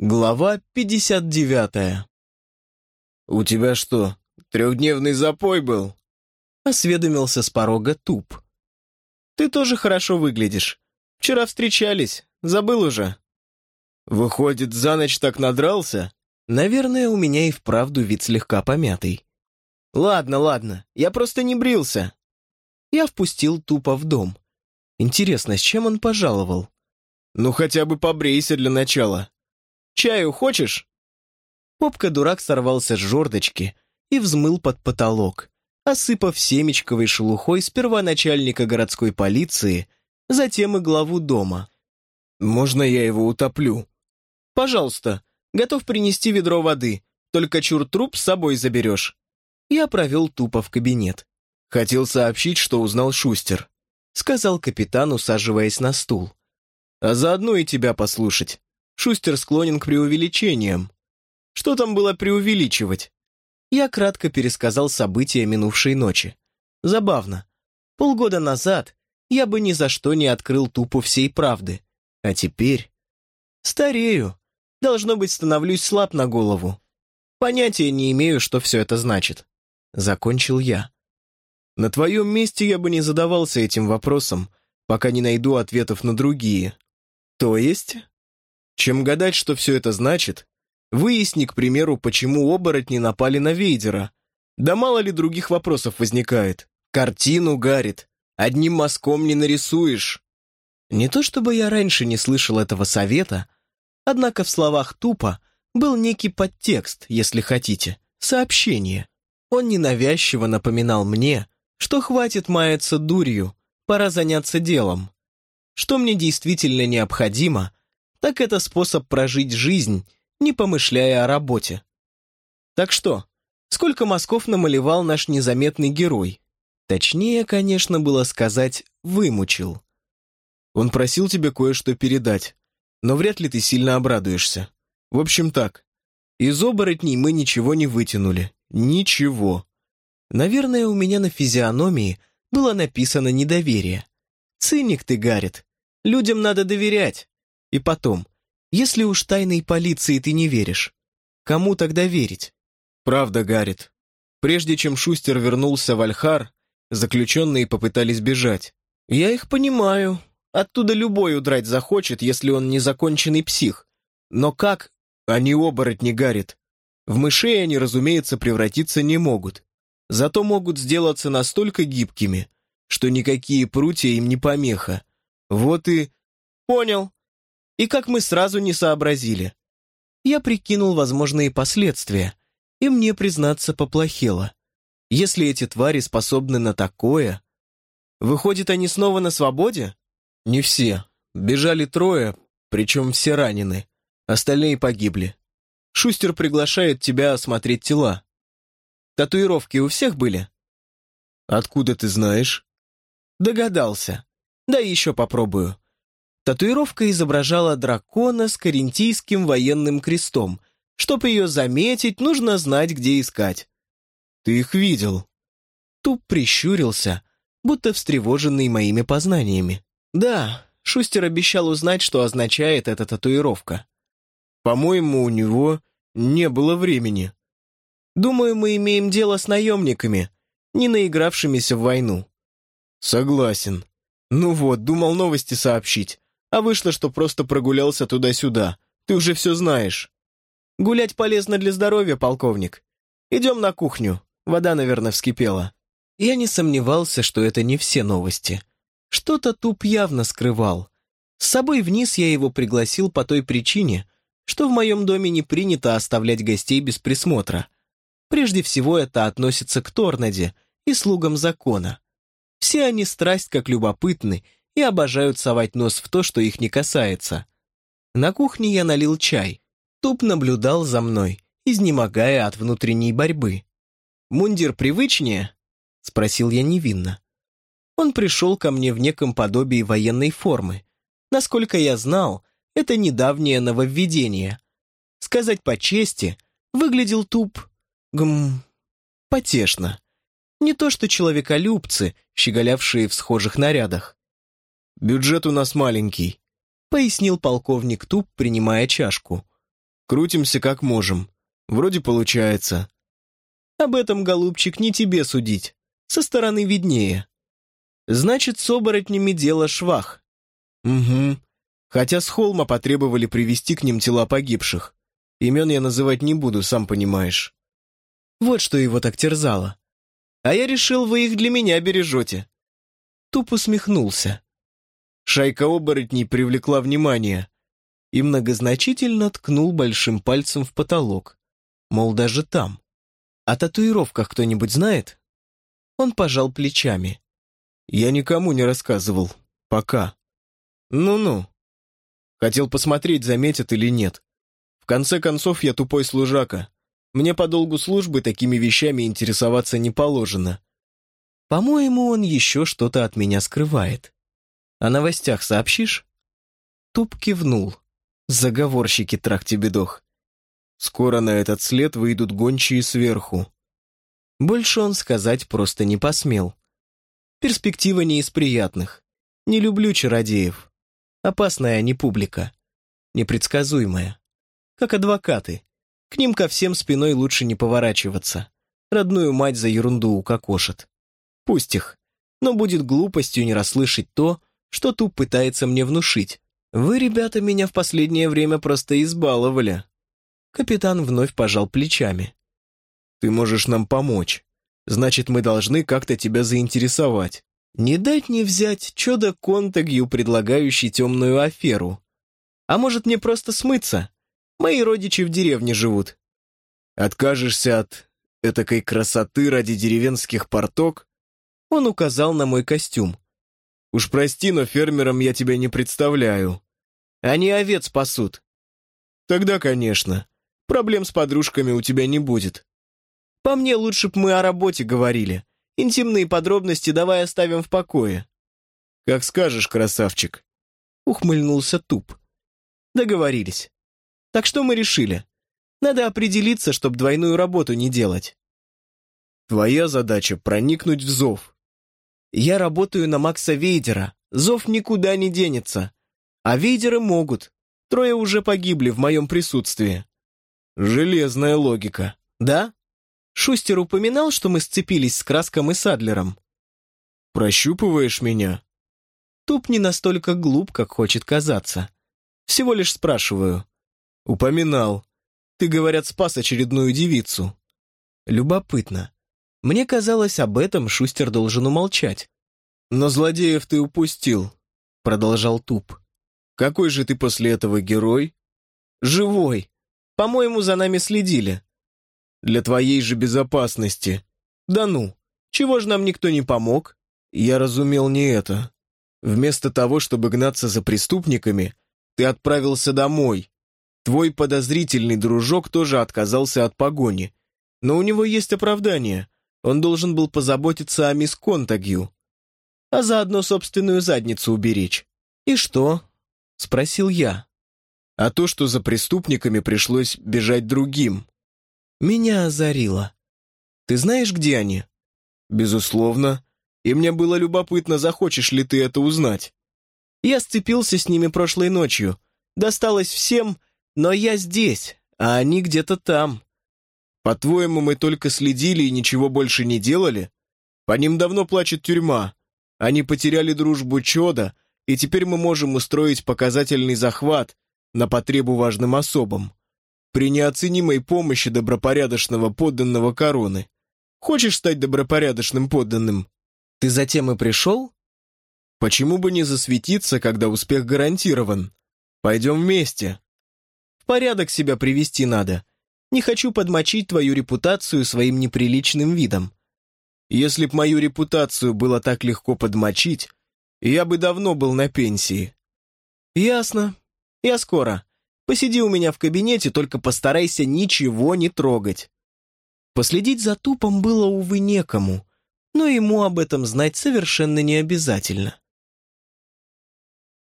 Глава 59 «У тебя что, трехдневный запой был?» Осведомился с порога туп. «Ты тоже хорошо выглядишь. Вчера встречались, забыл уже». «Выходит, за ночь так надрался?» Наверное, у меня и вправду вид слегка помятый. «Ладно, ладно, я просто не брился». Я впустил тупо в дом. Интересно, с чем он пожаловал? «Ну хотя бы побрейся для начала», Чаю хочешь?» Попка-дурак сорвался с жердочки и взмыл под потолок, осыпав семечковой шелухой сперва начальника городской полиции, затем и главу дома. «Можно я его утоплю?» «Пожалуйста, готов принести ведро воды, только чур труп с собой заберешь». Я провел тупо в кабинет. Хотел сообщить, что узнал Шустер. Сказал капитан, усаживаясь на стул. А заодно и тебя послушать. Шустер склонен к преувеличениям. Что там было преувеличивать? Я кратко пересказал события минувшей ночи. Забавно. Полгода назад я бы ни за что не открыл тупо всей правды. А теперь... Старею. Должно быть, становлюсь слаб на голову. Понятия не имею, что все это значит. Закончил я. На твоем месте я бы не задавался этим вопросом, пока не найду ответов на другие. То есть? Чем гадать, что все это значит, выясни, к примеру, почему оборотни напали на Вейдера. Да мало ли других вопросов возникает. Картину гарит. Одним мазком не нарисуешь. Не то чтобы я раньше не слышал этого совета, однако в словах тупо был некий подтекст, если хотите, сообщение. Он ненавязчиво напоминал мне, что хватит маяться дурью, пора заняться делом. Что мне действительно необходимо, так это способ прожить жизнь, не помышляя о работе. Так что, сколько мазков намалевал наш незаметный герой? Точнее, конечно, было сказать «вымучил». Он просил тебе кое-что передать, но вряд ли ты сильно обрадуешься. В общем так, из оборотней мы ничего не вытянули. Ничего. Наверное, у меня на физиономии было написано недоверие. Циник ты, Гаррит. Людям надо доверять. И потом, если уж тайной полиции ты не веришь, кому тогда верить? Правда, Гаррит. Прежде чем Шустер вернулся в Альхар, заключенные попытались бежать. Я их понимаю. Оттуда любой удрать захочет, если он незаконченный псих. Но как? Они оборотни, Гаррит. В мышей они, разумеется, превратиться не могут. Зато могут сделаться настолько гибкими, что никакие прутья им не помеха. Вот и... Понял. И как мы сразу не сообразили. Я прикинул возможные последствия, и мне, признаться, поплохело. Если эти твари способны на такое... Выходит, они снова на свободе? Не все. Бежали трое, причем все ранены. Остальные погибли. Шустер приглашает тебя осмотреть тела. Татуировки у всех были? Откуда ты знаешь? Догадался. Да еще попробую. Татуировка изображала дракона с карентийским военным крестом. Чтобы ее заметить, нужно знать, где искать. «Ты их видел?» Туп прищурился, будто встревоженный моими познаниями. «Да, Шустер обещал узнать, что означает эта татуировка». «По-моему, у него не было времени». «Думаю, мы имеем дело с наемниками, не наигравшимися в войну». «Согласен. Ну вот, думал новости сообщить, а вышло, что просто прогулялся туда-сюда. Ты уже все знаешь. Гулять полезно для здоровья, полковник. Идем на кухню. Вода, наверное, вскипела. Я не сомневался, что это не все новости. Что-то туп явно скрывал. С собой вниз я его пригласил по той причине, что в моем доме не принято оставлять гостей без присмотра. Прежде всего это относится к Торнаде и слугам закона. Все они страсть как любопытны и обожают совать нос в то, что их не касается. На кухне я налил чай. Туп наблюдал за мной, изнемогая от внутренней борьбы. «Мундир привычнее?» — спросил я невинно. Он пришел ко мне в неком подобии военной формы. Насколько я знал, это недавнее нововведение. Сказать по чести, выглядел туп... гм... потешно. Не то что человеколюбцы, щеголявшие в схожих нарядах. «Бюджет у нас маленький», — пояснил полковник Туп, принимая чашку. Крутимся как можем. Вроде получается. Об этом, голубчик, не тебе судить. Со стороны виднее. Значит, с оборотнями дело швах. Угу. Хотя с холма потребовали привести к ним тела погибших. Имен я называть не буду, сам понимаешь. Вот что его так терзало. А я решил, вы их для меня бережете. Туп усмехнулся. Шайка оборотней привлекла внимание и многозначительно ткнул большим пальцем в потолок. Мол, даже там. О татуировках кто-нибудь знает? Он пожал плечами. Я никому не рассказывал. Пока. Ну-ну. Хотел посмотреть, заметят или нет. В конце концов, я тупой служака. Мне по долгу службы такими вещами интересоваться не положено. По-моему, он еще что-то от меня скрывает. О новостях сообщишь? Туп кивнул. Заговорщики трахтибедох. Скоро на этот след выйдут гончие сверху. Больше он сказать просто не посмел. Перспектива не из приятных. Не люблю чародеев. Опасная они публика. Непредсказуемая. Как адвокаты. К ним ко всем спиной лучше не поворачиваться. Родную мать за ерунду укокошат. Пусть их. Но будет глупостью не расслышать то, что Туп пытается мне внушить. Вы, ребята, меня в последнее время просто избаловали. Капитан вновь пожал плечами. «Ты можешь нам помочь. Значит, мы должны как-то тебя заинтересовать». Не дать не взять чудо Контагью, предлагающий темную аферу. А может, мне просто смыться? Мои родичи в деревне живут. Откажешься от этакой красоты ради деревенских порток? Он указал на мой костюм. Уж прости, но фермером я тебя не представляю. Они овец пасут. Тогда, конечно. Проблем с подружками у тебя не будет. По мне, лучше б мы о работе говорили. Интимные подробности давай оставим в покое. Как скажешь, красавчик. Ухмыльнулся туп. Договорились. Так что мы решили? Надо определиться, чтобы двойную работу не делать. Твоя задача — проникнуть в зов. Я работаю на Макса Вейдера. Зов никуда не денется. А Вейдеры могут. Трое уже погибли в моем присутствии. Железная логика. Да? Шустер упоминал, что мы сцепились с Краском и Садлером. Прощупываешь меня? Туп не настолько глуп, как хочет казаться. Всего лишь спрашиваю. Упоминал. Ты, говорят, спас очередную девицу. Любопытно. Мне казалось, об этом Шустер должен умолчать. «Но злодеев ты упустил», — продолжал Туп. «Какой же ты после этого герой?» «Живой. По-моему, за нами следили». «Для твоей же безопасности». «Да ну, чего же нам никто не помог?» «Я разумел не это. Вместо того, чтобы гнаться за преступниками, ты отправился домой. Твой подозрительный дружок тоже отказался от погони. Но у него есть оправдание. Он должен был позаботиться о мисс Контагью, а заодно собственную задницу уберечь. «И что?» — спросил я. «А то, что за преступниками пришлось бежать другим». Меня озарило. «Ты знаешь, где они?» «Безусловно. И мне было любопытно, захочешь ли ты это узнать». «Я сцепился с ними прошлой ночью. Досталось всем, но я здесь, а они где-то там». По-твоему, мы только следили и ничего больше не делали? По ним давно плачет тюрьма. Они потеряли дружбу Чода, и теперь мы можем устроить показательный захват на потребу важным особам. При неоценимой помощи добропорядочного подданного короны. Хочешь стать добропорядочным подданным? Ты затем и пришел? Почему бы не засветиться, когда успех гарантирован? Пойдем вместе. В порядок себя привести надо. Не хочу подмочить твою репутацию своим неприличным видом. Если б мою репутацию было так легко подмочить, я бы давно был на пенсии. Ясно. Я скоро. Посиди у меня в кабинете, только постарайся ничего не трогать. Последить за тупом было, увы, некому, но ему об этом знать совершенно не обязательно.